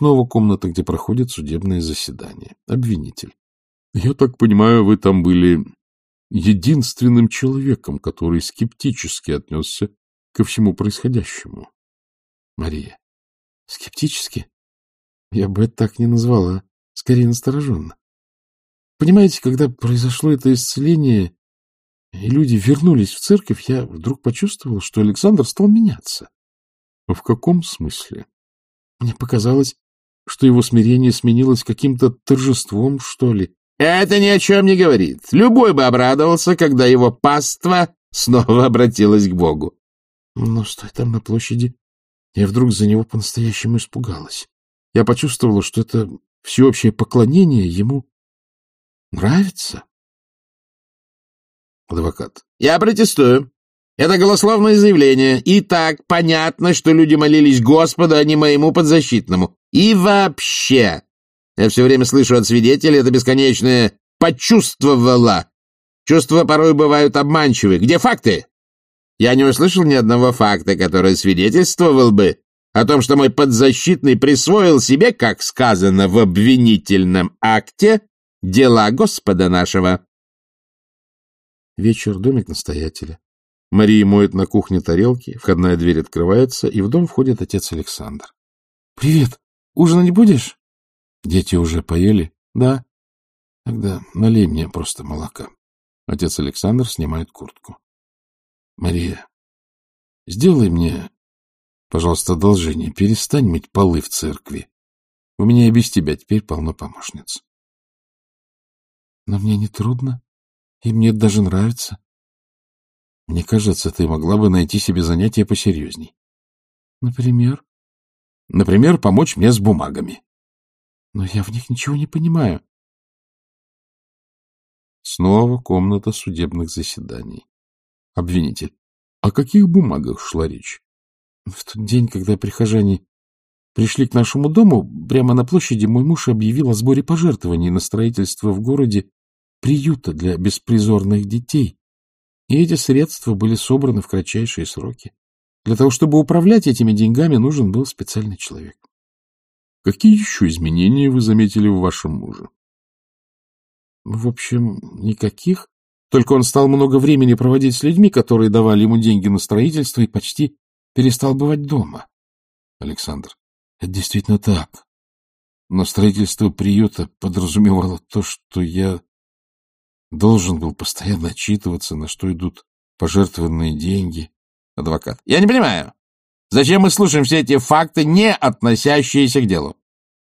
Снова комната, где проходит судебное заседание. Обвинитель. Я так понимаю, вы там были единственным человеком, который скептически отнесся ко всему происходящему. Мария. Скептически? Я бы это так не назвала. Скорее, настороженно. Понимаете, когда произошло это исцеление, и люди вернулись в церковь, я вдруг почувствовал, что Александр стал меняться. В каком смысле? Мне показалось, что его смирение сменилось каким-то торжеством, что ли. Это ни о чем не говорит. Любой бы обрадовался, когда его паства снова обратилась к Богу. Но стоя там на площади, я вдруг за него по-настоящему испугалась. Я почувствовала, что это всеобщее поклонение ему нравится. Адвокат. Я протестую. Это голословное заявление. И так понятно, что люди молились Господу, а не моему подзащитному. И вообще, я все время слышу от свидетелей это бесконечное «почувствовала». Чувства порой бывают обманчивы. Где факты? Я не услышал ни одного факта, который свидетельствовал бы о том, что мой подзащитный присвоил себе, как сказано в обвинительном акте, дела Господа нашего. Вечер, домик настоятеля. Мария моет на кухне тарелки, входная дверь открывается, и в дом входит отец Александр. — Привет! Ужина не будешь? — Дети уже поели? — Да. — Тогда налей мне просто молока. Отец Александр снимает куртку. Мария, сделай мне, пожалуйста, одолжение. Перестань мыть полы в церкви. У меня и без тебя теперь полно помощниц. Но мне не трудно, и мне даже нравится. Мне кажется, ты могла бы найти себе занятие посерьезней. Например? Например, помочь мне с бумагами. Но я в них ничего не понимаю. Снова комната судебных заседаний. Обвинитель. О каких бумагах шла речь? В тот день, когда прихожане пришли к нашему дому, прямо на площади мой муж объявил о сборе пожертвований на строительство в городе приюта для беспризорных детей. И эти средства были собраны в кратчайшие сроки. Для того, чтобы управлять этими деньгами, нужен был специальный человек. Какие еще изменения вы заметили в вашем муже? В общем, никаких. Только он стал много времени проводить с людьми, которые давали ему деньги на строительство, и почти перестал бывать дома. Александр, это действительно так. Но строительство приюта подразумевало то, что я должен был постоянно отчитываться, на что идут пожертвованные деньги. Адвокат. Я не понимаю, зачем мы слушаем все эти факты, не относящиеся к делу?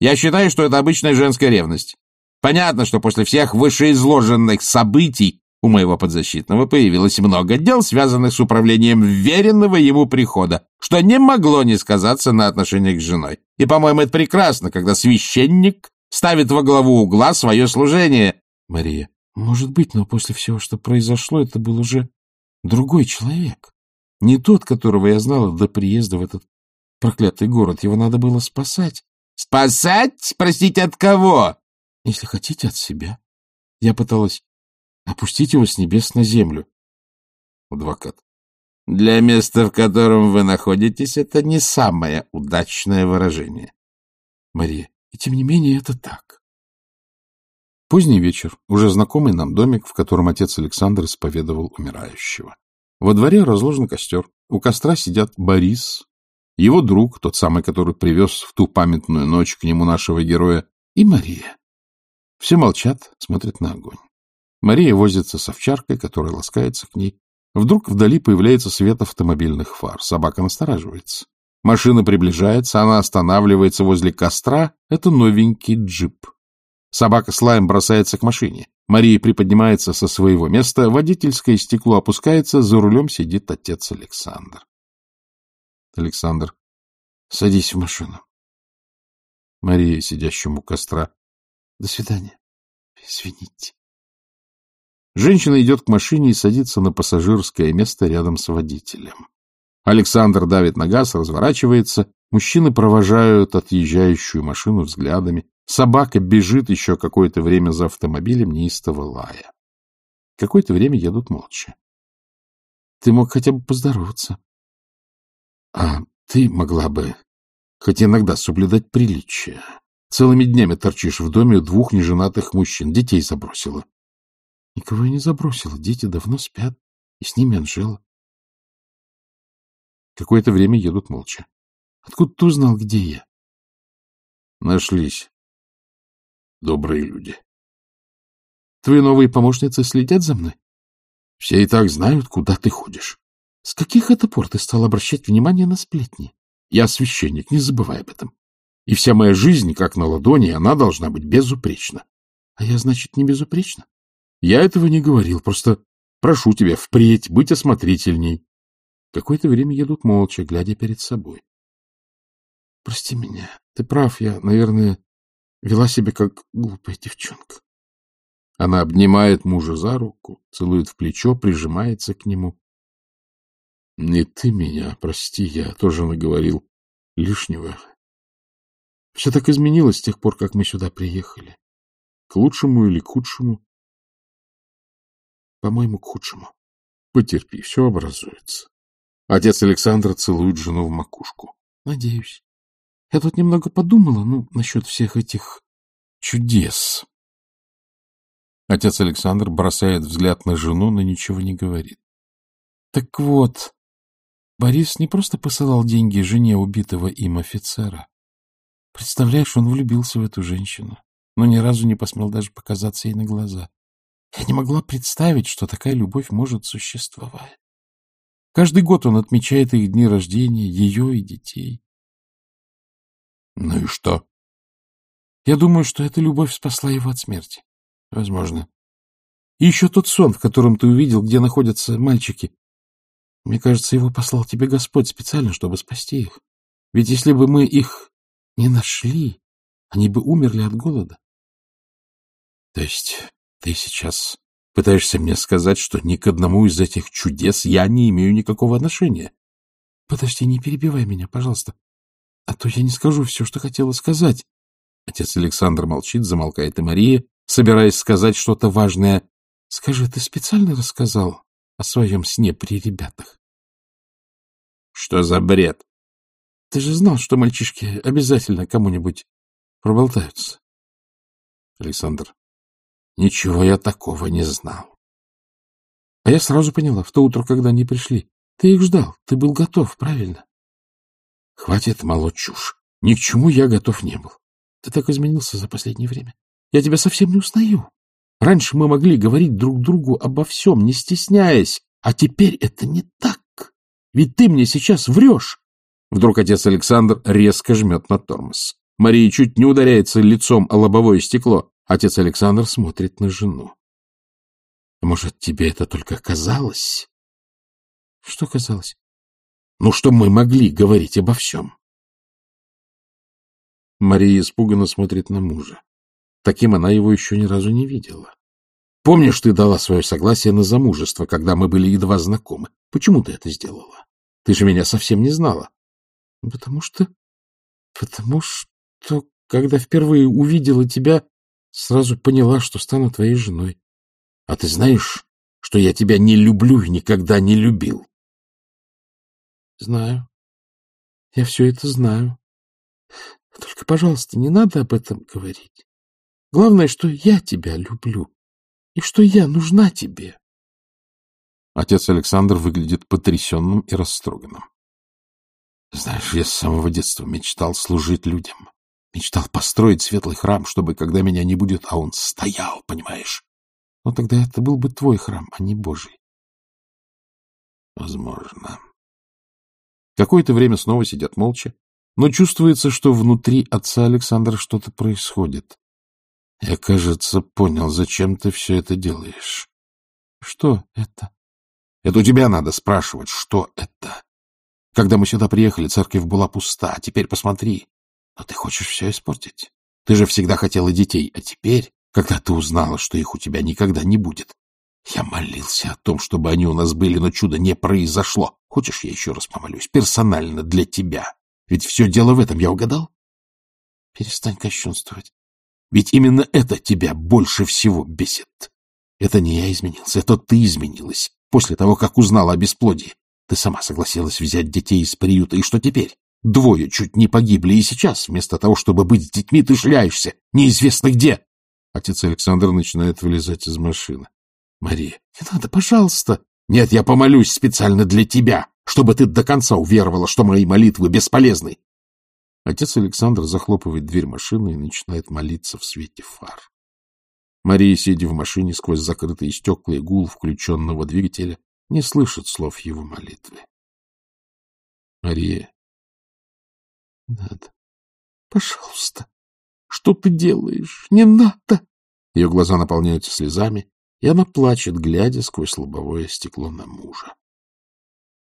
Я считаю, что это обычная женская ревность. Понятно, что после всех вышеизложенных событий у моего подзащитного появилось много дел, связанных с управлением веренного ему прихода, что не могло не сказаться на отношениях с женой. И, по-моему, это прекрасно, когда священник ставит во главу угла свое служение. Мария, может быть, но после всего, что произошло, это был уже другой человек. Не тот, которого я знала до приезда в этот проклятый город. Его надо было спасать. Спасать? Простите, от кого? Если хотите, от себя. Я пыталась опустить его с небес на землю. Адвокат. Для места, в котором вы находитесь, это не самое удачное выражение. Мария. И тем не менее это так. Поздний вечер, уже знакомый нам домик, в котором отец Александр исповедовал умирающего. Во дворе разложен костер. У костра сидят Борис, его друг, тот самый, который привез в ту памятную ночь к нему нашего героя, и Мария. Все молчат, смотрят на огонь. Мария возится с овчаркой, которая ласкается к ней. Вдруг вдали появляется свет автомобильных фар. Собака настораживается. Машина приближается, она останавливается возле костра. Это новенький джип. Собака с лаем бросается к машине. Мария приподнимается со своего места, водительское стекло опускается, за рулем сидит отец Александр. Александр. Садись в машину. Мария, сидящему у костра. До свидания. Извините. Женщина идет к машине и садится на пассажирское место рядом с водителем. Александр давит на газ, разворачивается. Мужчины провожают отъезжающую машину взглядами. Собака бежит еще какое-то время за автомобилем, неистово лая. Какое-то время едут молча. Ты мог хотя бы поздороваться. А ты могла бы хоть иногда соблюдать приличие. Целыми днями торчишь в доме двух неженатых мужчин, детей забросила. Никого я не забросила, дети давно спят, и с ними Анжела. Какое-то время едут молча. Откуда ты узнал, где я? Нашлись. Добрые люди. Твои новые помощницы следят за мной? Все и так знают, куда ты ходишь. С каких это пор ты стал обращать внимание на сплетни? Я священник, не забывай об этом. И вся моя жизнь, как на ладони, она должна быть безупречна. А я, значит, не безупречна? Я этого не говорил, просто прошу тебя впредь быть осмотрительней. Какое-то время едут молча, глядя перед собой. Прости меня, ты прав, я, наверное, вела себя как глупая девчонка. Она обнимает мужа за руку, целует в плечо, прижимается к нему. — Не ты меня, прости, я тоже наговорил лишнего. Все так изменилось с тех пор, как мы сюда приехали. К лучшему или к худшему? По-моему, к худшему. Потерпи, все образуется. Отец Александра целует жену в макушку. Надеюсь. Я тут немного подумала, ну, насчет всех этих чудес. Отец Александр бросает взгляд на жену, но ничего не говорит. Так вот, Борис не просто посылал деньги жене убитого им офицера. Представляешь, он влюбился в эту женщину, но ни разу не посмел даже показаться ей на глаза. Я не могла представить, что такая любовь может существовать. Каждый год он отмечает их дни рождения, ее и детей. Ну и что? Я думаю, что эта любовь спасла его от смерти. Возможно. И еще тот сон, в котором ты увидел, где находятся мальчики. Мне кажется, его послал тебе Господь специально, чтобы спасти их. Ведь если бы мы их не нашли, они бы умерли от голода. То есть ты сейчас пытаешься мне сказать, что ни к одному из этих чудес я не имею никакого отношения? Подожди, не перебивай меня, пожалуйста. А то я не скажу все, что хотела сказать. Отец Александр молчит, замолкает и Мария, собираясь сказать что-то важное. Скажи, ты специально рассказал о своем сне при ребятах? Что за бред? Ты же знал, что мальчишки обязательно кому-нибудь проболтаются. Александр, ничего я такого не знал. А я сразу поняла, в то утро, когда они пришли. Ты их ждал, ты был готов, правильно? Хватит молоть чушь. Ни к чему я готов не был. Ты так изменился за последнее время. Я тебя совсем не узнаю. Раньше мы могли говорить друг другу обо всем, не стесняясь, а теперь это не так. Ведь ты мне сейчас врешь. Вдруг отец Александр резко жмет на тормоз. Мария чуть не ударяется лицом о лобовое стекло. Отец Александр смотрит на жену. Может, тебе это только казалось? Что казалось? Ну, что мы могли говорить обо всем. Мария испуганно смотрит на мужа. Таким она его еще ни разу не видела. Помнишь, ты дала свое согласие на замужество, когда мы были едва знакомы? Почему ты это сделала? Ты же меня совсем не знала. — Потому что... Потому что, когда впервые увидела тебя, сразу поняла, что стану твоей женой. А ты знаешь, что я тебя не люблю и никогда не любил? — Знаю. Я все это знаю. Только, пожалуйста, не надо об этом говорить. Главное, что я тебя люблю и что я нужна тебе. Отец Александр выглядит потрясенным и растроганным. Знаешь, я с самого детства мечтал служить людям. Мечтал построить светлый храм, чтобы, когда меня не будет, а он стоял, понимаешь? Но тогда это был бы твой храм, а не Божий. Возможно. Какое-то время снова сидят молча, но чувствуется, что внутри отца Александра что-то происходит. Я, кажется, понял, зачем ты все это делаешь. Что это? Это у тебя надо спрашивать, что это. Когда мы сюда приехали, церковь была пуста, а теперь посмотри. Но ты хочешь все испортить. Ты же всегда хотела детей, а теперь, когда ты узнала, что их у тебя никогда не будет, я молился о том, чтобы они у нас были, но чудо не произошло. Хочешь, я еще раз помолюсь? Персонально для тебя. Ведь все дело в этом, я угадал? Перестань кощунствовать. Ведь именно это тебя больше всего бесит. Это не я изменился, это ты изменилась после того, как узнала о бесплодии. Ты сама согласилась взять детей из приюта, и что теперь? Двое чуть не погибли, и сейчас, вместо того, чтобы быть с детьми, ты шляешься, неизвестно где. Отец Александр начинает вылезать из машины. Мария, не надо, пожалуйста. Нет, я помолюсь специально для тебя, чтобы ты до конца уверовала, что мои молитвы бесполезны. Отец Александр захлопывает дверь машины и начинает молиться в свете фар. Мария, сидя в машине сквозь закрытые стекла и гул включенного двигателя, не слышит слов его молитвы. Мария. — Надо. Пожалуйста. Что ты делаешь? Не надо. Ее глаза наполняются слезами, и она плачет, глядя сквозь лобовое стекло на мужа.